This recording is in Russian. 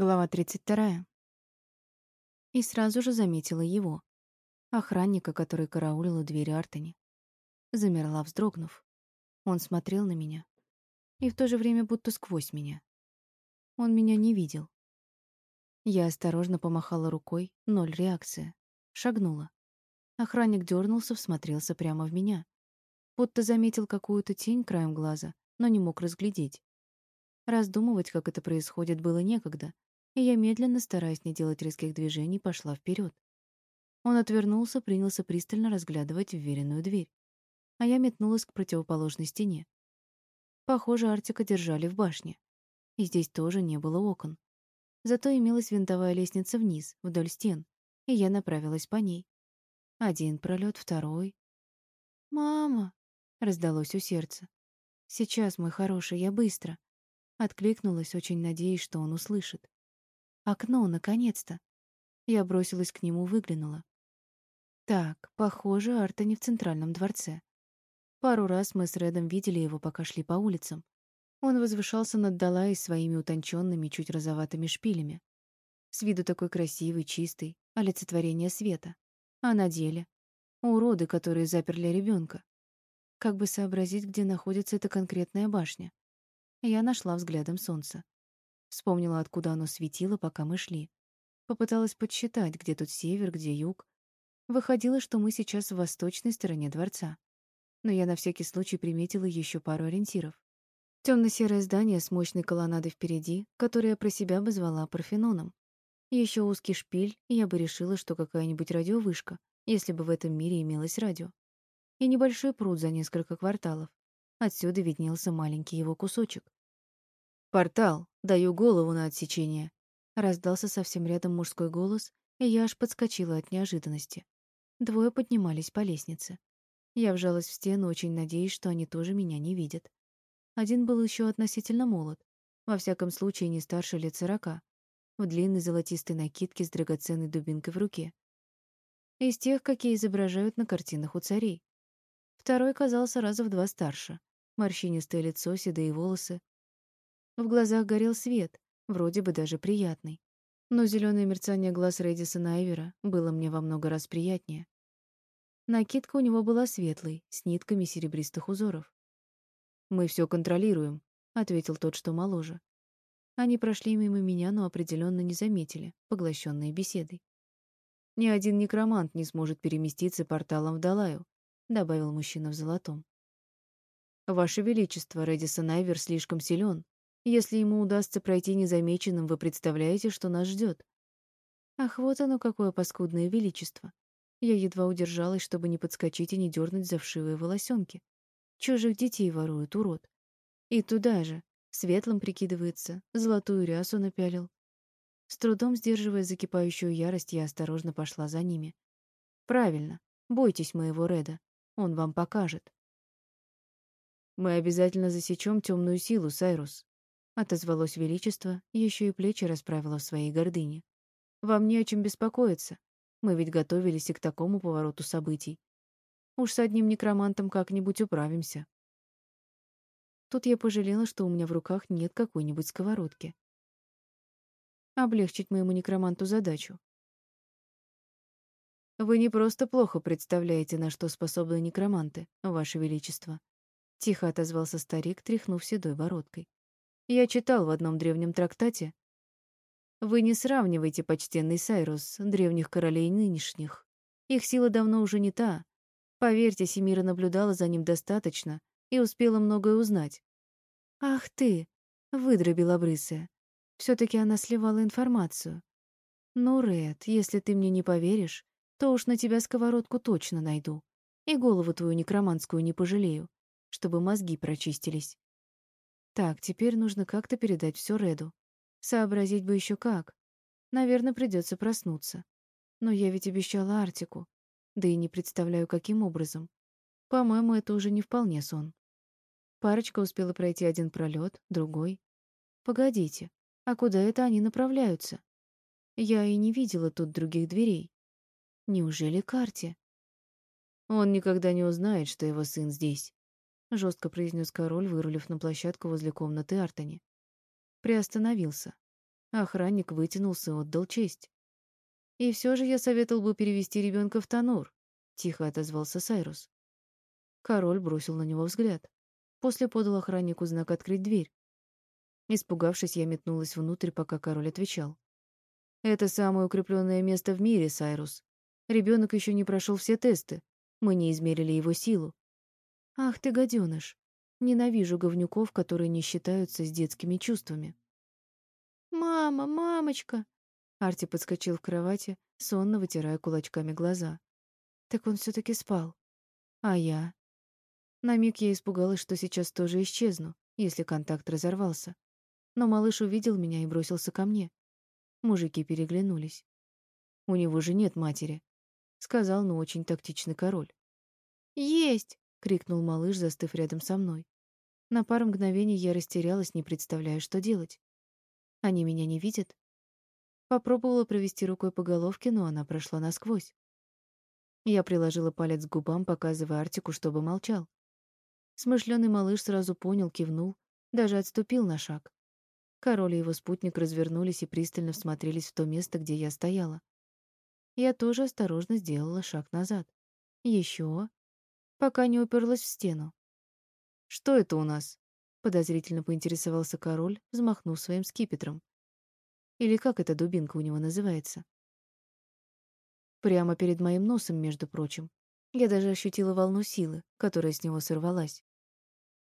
Глава 32. И сразу же заметила его, охранника, который караулил у двери Артани. Замерла, вздрогнув. Он смотрел на меня. И в то же время будто сквозь меня. Он меня не видел. Я осторожно помахала рукой, ноль реакции. Шагнула. Охранник дернулся, всмотрелся прямо в меня. Будто заметил какую-то тень краем глаза, но не мог разглядеть. Раздумывать, как это происходит, было некогда, и я медленно, стараясь не делать резких движений, пошла вперед. Он отвернулся, принялся пристально разглядывать вверенную дверь, а я метнулась к противоположной стене. Похоже, Артика держали в башне, и здесь тоже не было окон. Зато имелась винтовая лестница вниз, вдоль стен, и я направилась по ней. Один пролет, второй. «Мама!» — раздалось у сердца. «Сейчас, мой хороший, я быстро!» Откликнулась, очень надеясь, что он услышит. Окно, наконец-то. Я бросилась к нему, выглянула. Так, похоже, Арта не в центральном дворце. Пару раз мы с Редом видели его, пока шли по улицам. Он возвышался над Далай своими утонченными, чуть розоватыми шпилями. С виду такой красивый, чистый, олицетворение света. А на деле — уроды, которые заперли ребенка. Как бы сообразить, где находится эта конкретная башня? Я нашла взглядом солнце. Вспомнила, откуда оно светило, пока мы шли. Попыталась подсчитать, где тут север, где юг. Выходило, что мы сейчас в восточной стороне дворца. Но я на всякий случай приметила еще пару ориентиров. Темно-серое здание с мощной колоннадой впереди, которое я про себя бы звала Парфеноном. Еще узкий шпиль, и я бы решила, что какая-нибудь радиовышка, если бы в этом мире имелось радио. И небольшой пруд за несколько кварталов. Отсюда виднелся маленький его кусочек. «Портал! Даю голову на отсечение!» Раздался совсем рядом мужской голос, и я аж подскочила от неожиданности. Двое поднимались по лестнице. Я вжалась в стену, очень надеясь, что они тоже меня не видят. Один был еще относительно молод, во всяком случае не старше лет сорока, в длинной золотистой накидке с драгоценной дубинкой в руке. Из тех, какие изображают на картинах у царей. Второй казался раза в два старше. Морщинистое лицо, седые волосы, в глазах горел свет, вроде бы даже приятный. Но зеленое мерцание глаз Рэдисона Айвера было мне во много раз приятнее. Накидка у него была светлой, с нитками серебристых узоров. «Мы все контролируем», — ответил тот, что моложе. Они прошли мимо меня, но определенно не заметили, поглощенные беседой. «Ни один некромант не сможет переместиться порталом в Далаю», — добавил мужчина в золотом. «Ваше Величество, Рэдисон Айвер слишком силен, если ему удастся пройти незамеченным, вы представляете, что нас ждет? Ах, вот оно какое паскудное величество. Я едва удержалась, чтобы не подскочить и не дернуть за вшивые волосенки. Чужих детей ворует, урод. И туда же, светлым прикидывается, золотую рясу напялил. С трудом сдерживая закипающую ярость, я осторожно пошла за ними. Правильно, бойтесь моего Реда, он вам покажет. Мы обязательно засечем темную силу, Сайрус, Отозвалось величество, еще и плечи расправило в своей гордыне. Вам не о чем беспокоиться. Мы ведь готовились и к такому повороту событий. Уж с одним некромантом как-нибудь управимся. Тут я пожалела, что у меня в руках нет какой-нибудь сковородки. Облегчить моему некроманту задачу. Вы не просто плохо представляете, на что способны некроманты, Ваше Величество. Тихо отозвался старик, тряхнув седой бородкой. Я читал в одном древнем трактате. Вы не сравнивайте, почтенный Сайрус, древних королей нынешних. Их сила давно уже не та. Поверьте, Семира наблюдала за ним достаточно и успела многое узнать. Ах ты, выдра белобрысая. все таки она сливала информацию. Ну, Ред, если ты мне не поверишь, то уж на тебя сковородку точно найду. И голову твою некроманскую не пожалею, чтобы мозги прочистились. Так, теперь нужно как-то передать все Реду. Сообразить бы еще как. Наверное, придется проснуться. Но я ведь обещала Артику. Да и не представляю, каким образом. По-моему, это уже не вполне сон. Парочка успела пройти один пролет, другой. Погодите, а куда это они направляются? Я и не видела тут других дверей. Неужели карте? Он никогда не узнает, что его сын здесь. — жестко произнес король, вырулив на площадку возле комнаты Артани. Приостановился. Охранник вытянулся и отдал честь. «И все же я советовал бы перевести ребенка в Танур», — тихо отозвался Сайрус. Король бросил на него взгляд. После подал охраннику знак «Открыть дверь». Испугавшись, я метнулась внутрь, пока король отвечал. «Это самое укрепленное место в мире, Сайрус. Ребенок еще не прошел все тесты. Мы не измерили его силу». «Ах ты, гаденыш! Ненавижу говнюков, которые не считаются с детскими чувствами». «Мама, мамочка!» Арти подскочил в кровати, сонно вытирая кулачками глаза. Так он все таки спал. А я? На миг я испугалась, что сейчас тоже исчезну, если контакт разорвался. Но малыш увидел меня и бросился ко мне. Мужики переглянулись. «У него же нет матери», — сказал, но очень тактичный король. «Есть!» — крикнул малыш, застыв рядом со мной. На пару мгновений я растерялась, не представляя, что делать. Они меня не видят? Попробовала провести рукой по головке, но она прошла насквозь. Я приложила палец к губам, показывая Артику, чтобы молчал. Смышленый малыш сразу понял, кивнул, даже отступил на шаг. Король и его спутник развернулись и пристально всмотрелись в то место, где я стояла. Я тоже осторожно сделала шаг назад. Еще, пока не уперлась в стену. «Что это у нас?» — подозрительно поинтересовался король, взмахнув своим скипетром. Или как эта дубинка у него называется? Прямо перед моим носом, между прочим. Я даже ощутила волну силы, которая с него сорвалась.